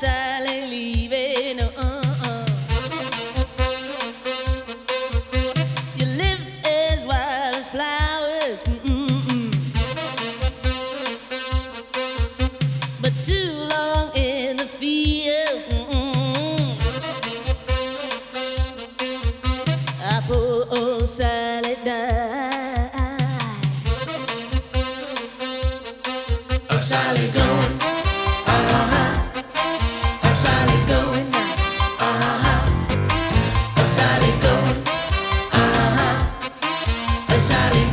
Sally leaving. Oh, Uh-uh. Uh-huh.